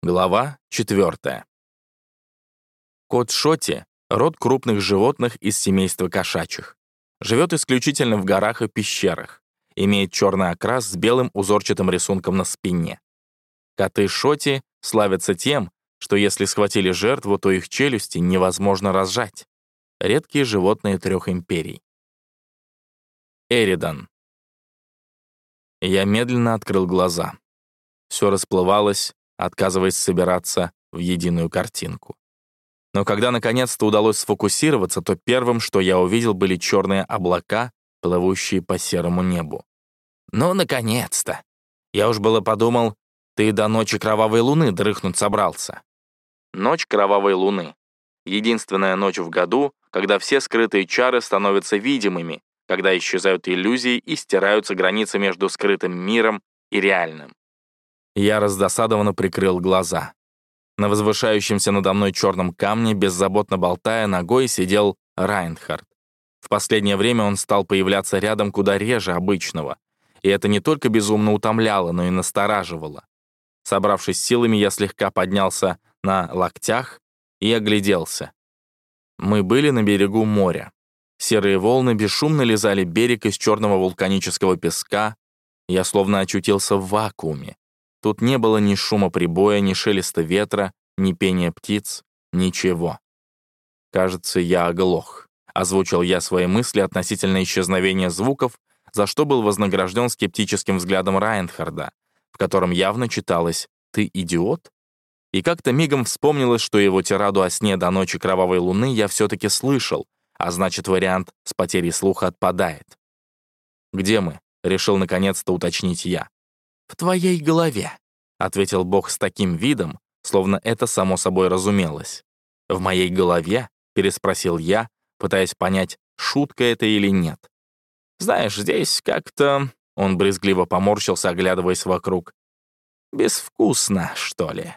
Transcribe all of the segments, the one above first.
Глава 4. Кот Шоти — род крупных животных из семейства кошачьих. Живет исключительно в горах и пещерах. Имеет черный окрас с белым узорчатым рисунком на спине. Коты Шоти славятся тем, что если схватили жертву, то их челюсти невозможно разжать. Редкие животные трех империй. Эридан. Я медленно открыл глаза. Все расплывалось, отказываясь собираться в единую картинку. Но когда наконец-то удалось сфокусироваться, то первым, что я увидел, были черные облака, плывущие по серому небу. «Ну, наконец-то!» Я уж было подумал, ты до ночи кровавой луны дрыхнуть собрался. Ночь кровавой луны. Единственная ночь в году, когда все скрытые чары становятся видимыми, когда исчезают иллюзии и стираются границы между скрытым миром и реальным. Я раздосадованно прикрыл глаза. На возвышающемся надо мной черном камне, беззаботно болтая ногой, сидел Райнхард. В последнее время он стал появляться рядом куда реже обычного. И это не только безумно утомляло, но и настораживало. Собравшись силами, я слегка поднялся на локтях и огляделся. Мы были на берегу моря. Серые волны бесшумно лизали берег из черного вулканического песка. Я словно очутился в вакууме. Тут не было ни шума прибоя, ни шелеста ветра, ни пения птиц, ничего. «Кажется, я оглох», — озвучил я свои мысли относительно исчезновения звуков, за что был вознагражден скептическим взглядом Райнхарда, в котором явно читалось «Ты идиот?» И как-то мигом вспомнилось, что его тираду о сне до ночи кровавой луны я все-таки слышал, а значит, вариант с потерей слуха отпадает. «Где мы?» — решил наконец-то уточнить я. «В твоей голове», — ответил Бог с таким видом, словно это само собой разумелось. «В моей голове?» — переспросил я, пытаясь понять, шутка это или нет. «Знаешь, здесь как-то...» — он брезгливо поморщился, оглядываясь вокруг. «Безвкусно, что ли?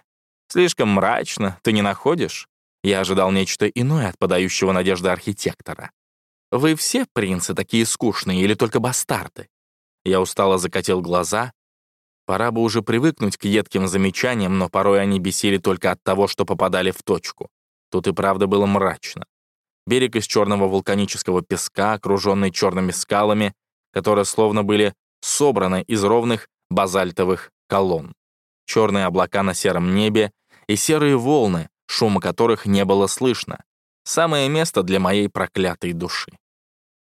Слишком мрачно, ты не находишь?» Я ожидал нечто иное от подающего надежды архитектора. «Вы все принцы такие скучные или только бастарды?» Я устало закатил глаза, Пора бы уже привыкнуть к едким замечаниям, но порой они бесили только от того, что попадали в точку. Тут и правда было мрачно. Берег из черного вулканического песка, окруженный черными скалами, которые словно были собраны из ровных базальтовых колонн. Черные облака на сером небе и серые волны, шума которых не было слышно. Самое место для моей проклятой души.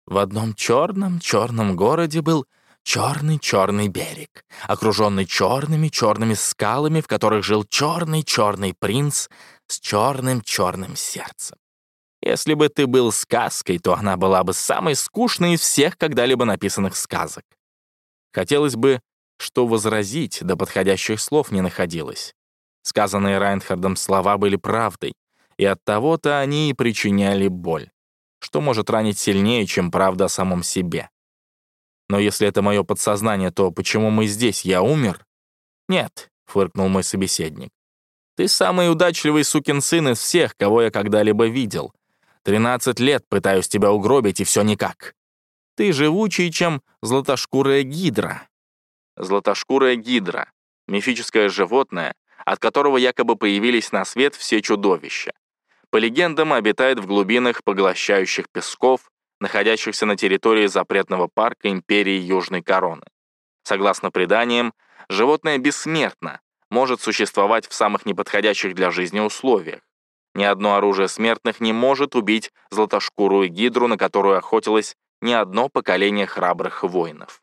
В одном черном-черном городе был черный-черный берег, окруженный черными-черными скалами, в которых жил черный-черный принц с черным-черным сердцем. Если бы ты был сказкой, то она была бы самой скучной из всех когда-либо написанных сказок. Хотелось бы, что возразить, да подходящих слов не находилось. Сказанные Райнхардом слова были правдой, и от того-то они и причиняли боль. Что может ранить сильнее, чем правда о самом себе? Но если это мое подсознание, то почему мы здесь? Я умер? Нет, фыркнул мой собеседник. Ты самый удачливый сукин сын из всех, кого я когда-либо видел. Тринадцать лет пытаюсь тебя угробить, и все никак. Ты живучий, чем златошкурая гидра. Златошкурая гидра — мифическое животное, от которого якобы появились на свет все чудовища. По легендам, обитает в глубинах поглощающих песков, находящихся на территории запретного парка Империи Южной Короны. Согласно преданиям, животное бессмертно, может существовать в самых неподходящих для жизни условиях. Ни одно оружие смертных не может убить златошкурую гидру, на которую охотилось ни одно поколение храбрых воинов.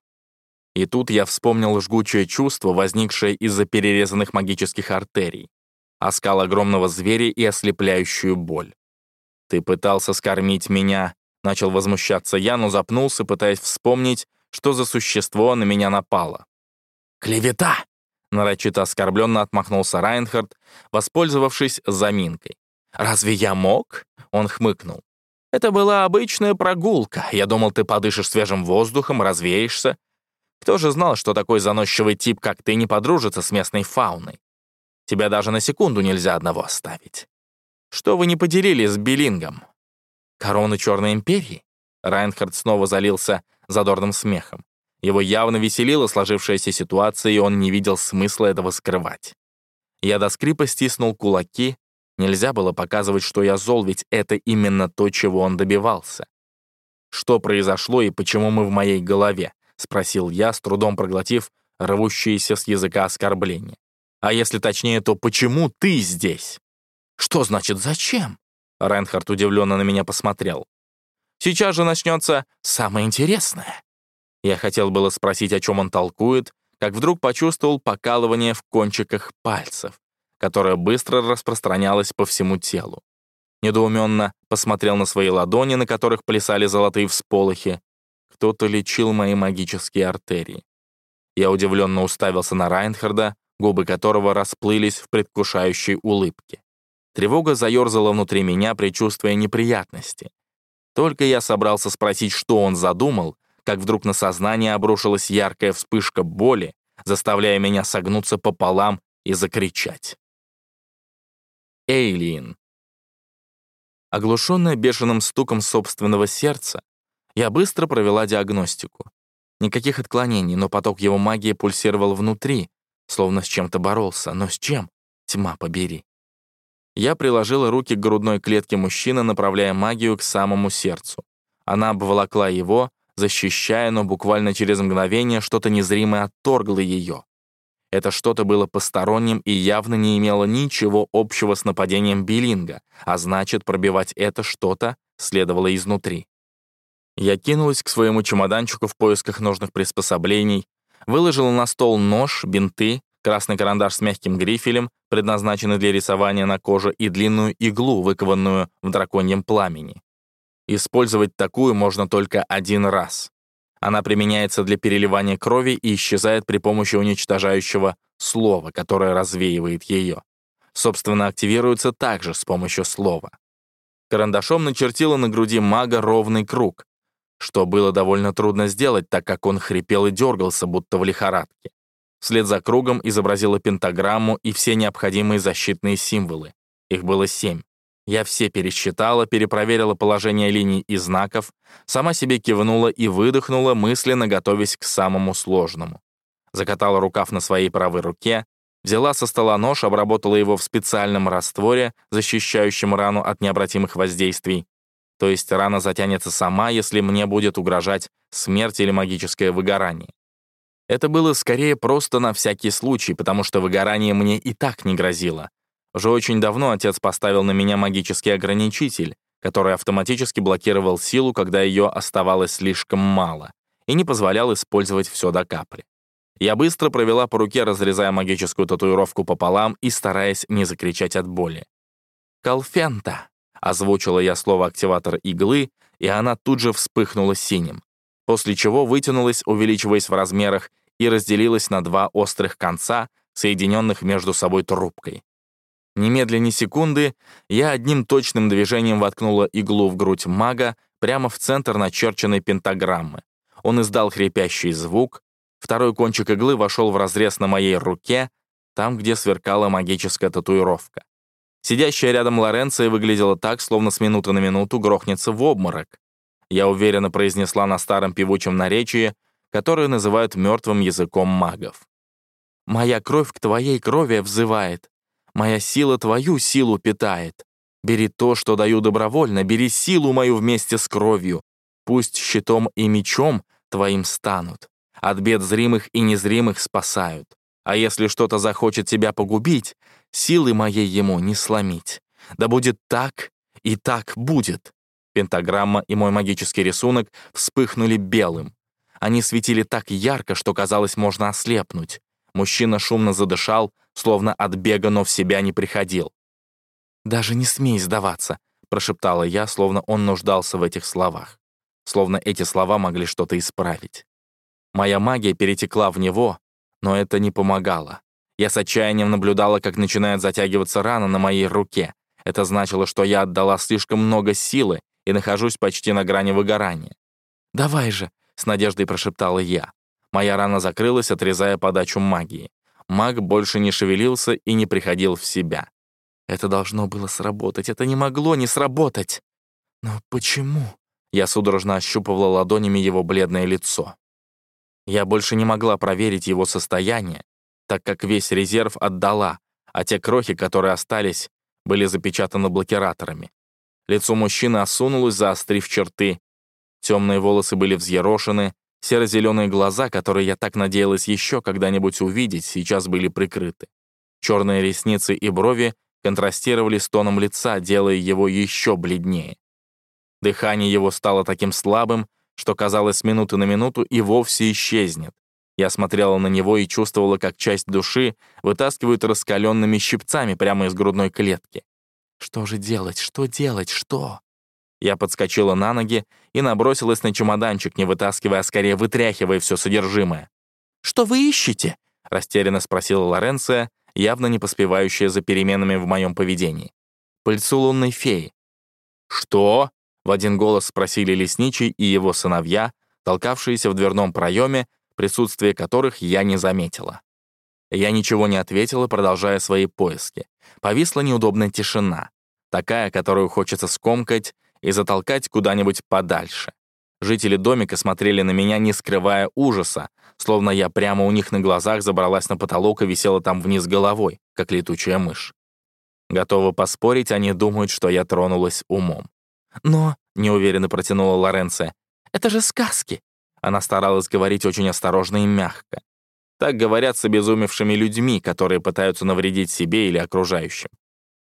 И тут я вспомнил жгучее чувство, возникшее из-за перерезанных магических артерий, оскал огромного зверя и ослепляющую боль. Ты пытался скормить меня Начал возмущаться я, но запнулся, пытаясь вспомнить, что за существо на меня напало. «Клевета!» — нарочито оскорбленно отмахнулся Райнхард, воспользовавшись заминкой. «Разве я мог?» — он хмыкнул. «Это была обычная прогулка. Я думал, ты подышишь свежим воздухом, развеешься. Кто же знал, что такой заносчивый тип, как ты, не подружится с местной фауной? Тебя даже на секунду нельзя одного оставить. Что вы не поделили с Биллингом? Короны Черной Империи? Райнхард снова залился задорным смехом. Его явно веселила сложившаяся ситуация, и он не видел смысла этого скрывать. Я до скрипа стиснул кулаки. Нельзя было показывать, что я зол, ведь это именно то, чего он добивался. «Что произошло и почему мы в моей голове?» — спросил я, с трудом проглотив рвущиеся с языка оскорбления. «А если точнее, то почему ты здесь?» «Что значит «зачем»?» Райнхард удивленно на меня посмотрел. «Сейчас же начнется самое интересное». Я хотел было спросить, о чем он толкует, как вдруг почувствовал покалывание в кончиках пальцев, которое быстро распространялось по всему телу. Недоуменно посмотрел на свои ладони, на которых плясали золотые всполохи. Кто-то лечил мои магические артерии. Я удивленно уставился на Райнхарда, губы которого расплылись в предвкушающей улыбке. Тревога заерзала внутри меня, предчувствуя неприятности. Только я собрался спросить, что он задумал, как вдруг на сознание обрушилась яркая вспышка боли, заставляя меня согнуться пополам и закричать. Эйлин. Оглушенная бешеным стуком собственного сердца, я быстро провела диагностику. Никаких отклонений, но поток его магии пульсировал внутри, словно с чем-то боролся. Но с чем? Тьма побери. Я приложила руки к грудной клетке мужчины, направляя магию к самому сердцу. Она обволокла его, защищая, но буквально через мгновение что-то незримое отторгло ее. Это что-то было посторонним и явно не имело ничего общего с нападением Биллинга, а значит, пробивать это что-то следовало изнутри. Я кинулась к своему чемоданчику в поисках нужных приспособлений, выложила на стол нож, бинты, красный карандаш с мягким грифелем, предназначенный для рисования на коже, и длинную иглу, выкованную в драконьем пламени. Использовать такую можно только один раз. Она применяется для переливания крови и исчезает при помощи уничтожающего слова, которое развеивает ее. Собственно, активируется также с помощью слова. Карандашом начертила на груди мага ровный круг, что было довольно трудно сделать, так как он хрипел и дергался, будто в лихорадке. Вслед за кругом изобразила пентаграмму и все необходимые защитные символы. Их было семь. Я все пересчитала, перепроверила положение линий и знаков, сама себе кивнула и выдохнула, мысленно готовясь к самому сложному. Закатала рукав на своей правой руке, взяла со стола нож, обработала его в специальном растворе, защищающем рану от необратимых воздействий. То есть рана затянется сама, если мне будет угрожать смерть или магическое выгорание. Это было скорее просто на всякий случай, потому что выгорание мне и так не грозило. Уже очень давно отец поставил на меня магический ограничитель, который автоматически блокировал силу, когда ее оставалось слишком мало, и не позволял использовать все до капли. Я быстро провела по руке, разрезая магическую татуировку пополам и стараясь не закричать от боли. «Колфента!» — озвучила я слово активатор иглы, и она тут же вспыхнула синим, после чего вытянулась, увеличиваясь в размерах, и разделилась на два острых конца, соединенных между собой трубкой. Немедленно секунды я одним точным движением воткнула иглу в грудь мага прямо в центр начерченной пентаграммы. Он издал хрипящий звук, второй кончик иглы вошел в разрез на моей руке, там, где сверкала магическая татуировка. Сидящая рядом Лоренция выглядела так, словно с минуты на минуту грохнется в обморок. Я уверенно произнесла на старом певучем наречии, которое называют мертвым языком магов. «Моя кровь к твоей крови взывает. Моя сила твою силу питает. Бери то, что даю добровольно, бери силу мою вместе с кровью. Пусть щитом и мечом твоим станут. От бед зримых и незримых спасают. А если что-то захочет тебя погубить, силы моей ему не сломить. Да будет так, и так будет. Пентаграмма и мой магический рисунок вспыхнули белым. Они светили так ярко, что казалось, можно ослепнуть. Мужчина шумно задышал, словно от бега, но в себя не приходил. «Даже не смей сдаваться», — прошептала я, словно он нуждался в этих словах. Словно эти слова могли что-то исправить. Моя магия перетекла в него, но это не помогало. Я с отчаянием наблюдала, как начинает затягиваться рана на моей руке. Это значило, что я отдала слишком много силы и нахожусь почти на грани выгорания. «Давай же», — с надеждой прошептала я. Моя рана закрылась, отрезая подачу магии. Маг больше не шевелился и не приходил в себя. Это должно было сработать, это не могло не сработать. Но почему? Я судорожно ощупывала ладонями его бледное лицо. Я больше не могла проверить его состояние, так как весь резерв отдала, а те крохи, которые остались, были запечатаны блокираторами. Лицо мужчины осунулось, заострив черты. Темные волосы были взъерошены, серо-зеленые глаза, которые я так надеялась еще когда-нибудь увидеть, сейчас были прикрыты. Черные ресницы и брови контрастировали с тоном лица, делая его еще бледнее. Дыхание его стало таким слабым, что, казалось, с минуты на минуту и вовсе исчезнет. Я смотрела на него и чувствовала, как часть души вытаскивают раскаленными щипцами прямо из грудной клетки. Что же делать? Что делать? Что? Я подскочила на ноги и набросилась на чемоданчик, не вытаскивая, а скорее вытряхивая все содержимое. «Что вы ищете?» — растерянно спросила Лоренция, явно не поспевающая за переменами в моем поведении. «Пыльцу лунной феи». «Что?» — в один голос спросили лесничий и его сыновья, толкавшиеся в дверном проеме присутствие которых я не заметила. Я ничего не ответила, продолжая свои поиски. Повисла неудобная тишина, такая, которую хочется скомкать и затолкать куда-нибудь подальше. Жители домика смотрели на меня, не скрывая ужаса, словно я прямо у них на глазах забралась на потолок и висела там вниз головой, как летучая мышь. Готова поспорить, они думают, что я тронулась умом. «Но», — неуверенно протянула Лоренция, — «это же сказки. Она старалась говорить очень осторожно и мягко. Так говорят с обезумевшими людьми, которые пытаются навредить себе или окружающим.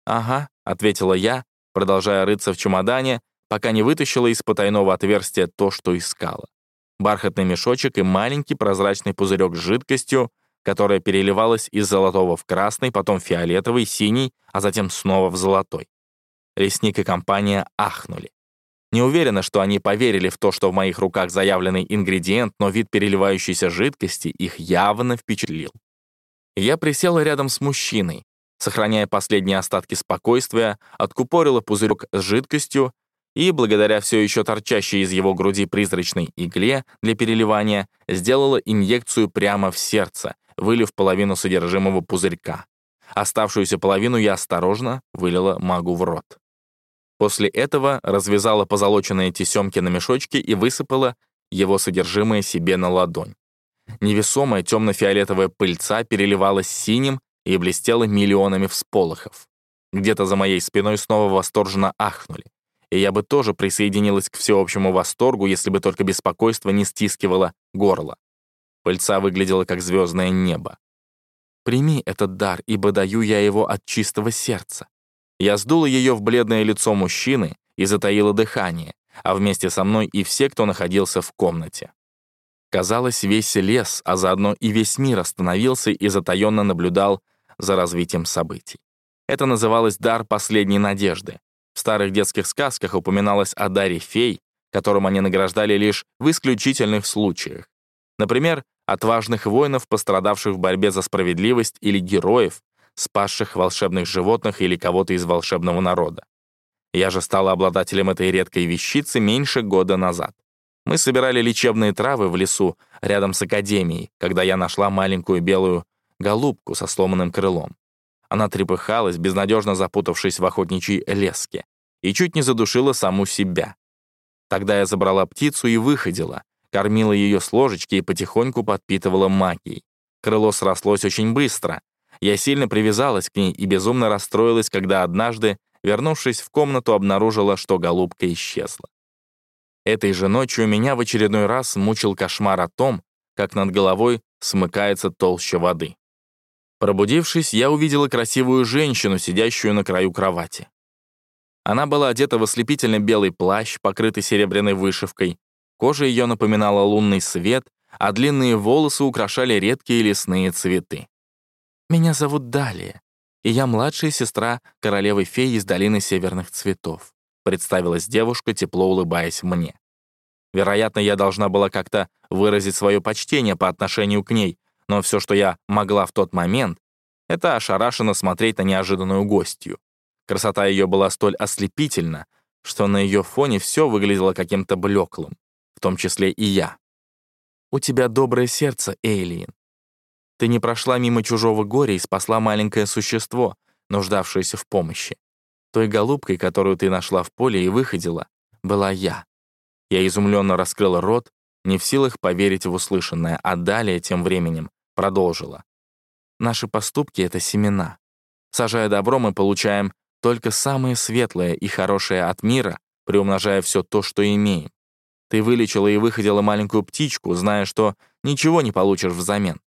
«Ага», — ответила я, продолжая рыться в чемодане, пока не вытащила из потайного отверстия то, что искала. Бархатный мешочек и маленький прозрачный пузырек с жидкостью, которая переливалась из золотого в красный, потом фиолетовый, синий, а затем снова в золотой. Лесник и компания ахнули. Не уверена, что они поверили в то, что в моих руках заявленный ингредиент, но вид переливающейся жидкости их явно впечатлил. Я присела рядом с мужчиной, сохраняя последние остатки спокойствия, откупорила пузырек с жидкостью и, благодаря все еще торчащей из его груди призрачной игле для переливания, сделала инъекцию прямо в сердце, вылив половину содержимого пузырька. Оставшуюся половину я осторожно вылила магу в рот. После этого развязала позолоченные тесемки на мешочке и высыпала его содержимое себе на ладонь. Невесомая темно-фиолетовая пыльца переливалась синим и блестела миллионами всполохов. Где-то за моей спиной снова восторженно ахнули. И я бы тоже присоединилась к всеобщему восторгу, если бы только беспокойство не стискивало горло. Пыльца выглядела как звездное небо. «Прими этот дар, ибо даю я его от чистого сердца. Я сдула ее в бледное лицо мужчины и затаила дыхание, а вместе со мной и все, кто находился в комнате. Казалось, весь лес, а заодно и весь мир остановился и затаенно наблюдал за развитием событий. Это называлось «дар последней надежды». В старых детских сказках упоминалось о даре фей, которым они награждали лишь в исключительных случаях. Например, отважных воинов, пострадавших в борьбе за справедливость, или героев, спасших волшебных животных или кого-то из волшебного народа. Я же стала обладателем этой редкой вещицы меньше года назад. Мы собирали лечебные травы в лесу рядом с академией, когда я нашла маленькую белую голубку со сломанным крылом. Она трепыхалась, безнадежно запутавшись в охотничьей леске, и чуть не задушила саму себя. Тогда я забрала птицу и выходила, кормила ее с ложечки и потихоньку подпитывала магией. Крыло срослось очень быстро, я сильно привязалась к ней и безумно расстроилась, когда однажды, вернувшись в комнату, обнаружила, что голубка исчезла. Этой же ночью меня в очередной раз мучил кошмар о том, как над головой смыкается толща воды. Пробудившись, я увидела красивую женщину, сидящую на краю кровати. Она была одета в ослепительно белый плащ, покрытый серебряной вышивкой. Кожа ее напоминала лунный свет, а длинные волосы украшали редкие лесные цветы. Меня зовут Далия, и я младшая сестра королевы-феи из долины северных цветов», представилась девушка, тепло улыбаясь мне. Вероятно, я должна была как-то выразить свое почтение по отношению к ней, но все, что я могла в тот момент, это ошарашенно смотреть на неожиданную гостью. Красота ее была столь ослепительна, что на ее фоне все выглядело каким-то блеклым, в том числе и я. «У тебя доброе сердце, Эйлиен. Ты не прошла мимо чужого горя и спасла маленькое существо, нуждавшееся в помощи. Той голубкой, которую ты нашла в поле и выходила, была я. Я изумленно раскрыла рот, не в силах поверить в услышанное, а далее, тем временем, продолжила. Наши поступки — это семена. Сажая добро, мы получаем только самое светлое и хорошее от мира, приумножая все то, что имеем. Ты вылечила и выходила маленькую птичку, зная, что ничего не получишь взамен.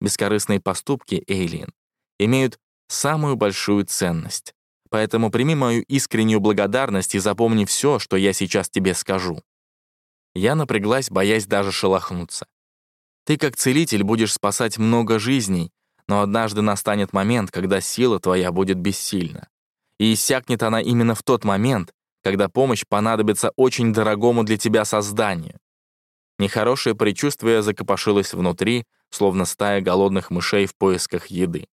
Бескорыстные поступки, Эйлин, имеют самую большую ценность. Поэтому прими мою искреннюю благодарность и запомни все, что я сейчас тебе скажу. Я напряглась, боясь даже шелохнуться. Ты как целитель будешь спасать много жизней, но однажды настанет момент, когда сила твоя будет бессильна. И иссякнет она именно в тот момент, когда помощь понадобится очень дорогому для тебя созданию. Нехорошее предчувствие закопошилось внутри, словно стая голодных мышей в поисках еды.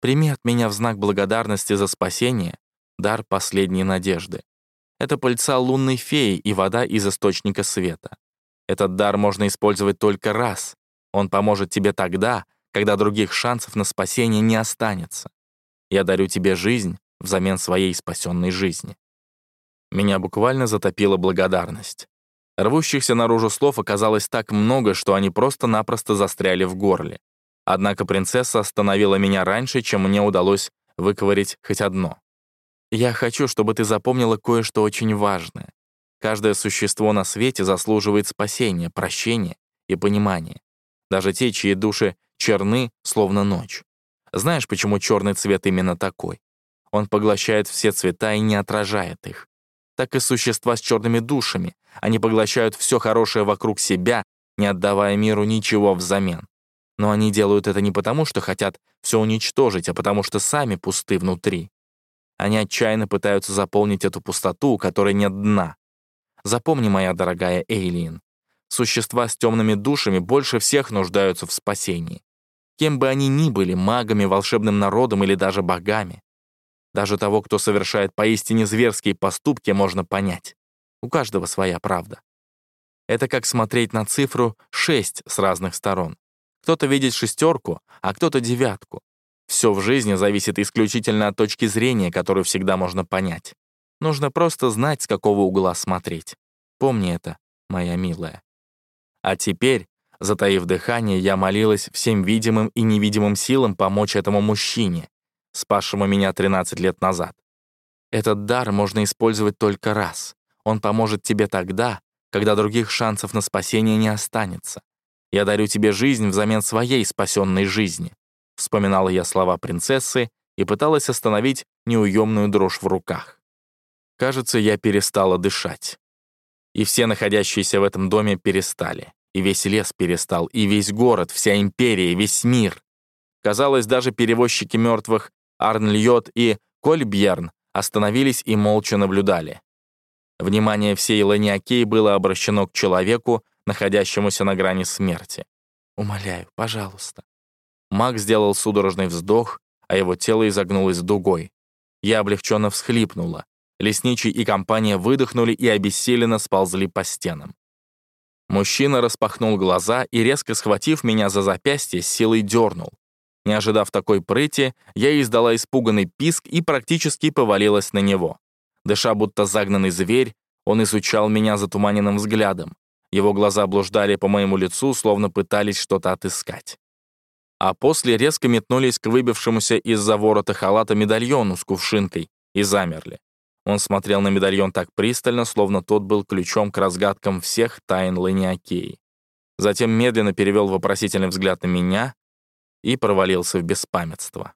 Прими от меня в знак благодарности за спасение дар последней надежды. Это пыльца лунной феи и вода из источника света. Этот дар можно использовать только раз. Он поможет тебе тогда, когда других шансов на спасение не останется. Я дарю тебе жизнь взамен своей спасенной жизни. Меня буквально затопила благодарность. Рвущихся наружу слов оказалось так много, что они просто-напросто застряли в горле. Однако принцесса остановила меня раньше, чем мне удалось выковырить хоть одно. «Я хочу, чтобы ты запомнила кое-что очень важное. Каждое существо на свете заслуживает спасения, прощения и понимания. Даже те, чьи души черны, словно ночь. Знаешь, почему черный цвет именно такой? Он поглощает все цвета и не отражает их так и существа с черными душами. Они поглощают все хорошее вокруг себя, не отдавая миру ничего взамен. Но они делают это не потому, что хотят все уничтожить, а потому что сами пусты внутри. Они отчаянно пытаются заполнить эту пустоту, у которой нет дна. Запомни, моя дорогая Эйлин, существа с темными душами больше всех нуждаются в спасении. Кем бы они ни были, магами, волшебным народом или даже богами. Даже того, кто совершает поистине зверские поступки, можно понять. У каждого своя правда. Это как смотреть на цифру 6 с разных сторон. Кто-то видит шестерку, а кто-то девятку. Все в жизни зависит исключительно от точки зрения, которую всегда можно понять. Нужно просто знать, с какого угла смотреть. Помни это, моя милая. А теперь, затаив дыхание, я молилась всем видимым и невидимым силам помочь этому мужчине, спасшему меня 13 лет назад. Этот дар можно использовать только раз. Он поможет тебе тогда, когда других шансов на спасение не останется. Я дарю тебе жизнь взамен своей спасенной жизни. Вспоминала я слова принцессы и пыталась остановить неуемную дрожь в руках. Кажется, я перестала дышать. И все находящиеся в этом доме перестали. И весь лес перестал, и весь город, вся империя, весь мир. Казалось, даже перевозчики мертвых Арнльот и Кольбьерн остановились и молча наблюдали. Внимание всей Ланиакеи было обращено к человеку, находящемуся на грани смерти. «Умоляю, пожалуйста». Маг сделал судорожный вздох, а его тело изогнулось дугой. Я облегченно всхлипнула. Лесничий и компания выдохнули и обессиленно сползли по стенам. Мужчина распахнул глаза и, резко схватив меня за запястье, силой дернул. Не ожидав такой прыти, я издала испуганный писк и практически повалилась на него. Дыша будто загнанный зверь, он изучал меня затуманенным взглядом. Его глаза блуждали по моему лицу, словно пытались что-то отыскать. А после резко метнулись к выбившемуся из-за ворота халата медальону с кувшинкой и замерли. Он смотрел на медальон так пристально, словно тот был ключом к разгадкам всех тайн Ланиакеи. Затем медленно перевел вопросительный взгляд на меня, и провалился в беспамятство.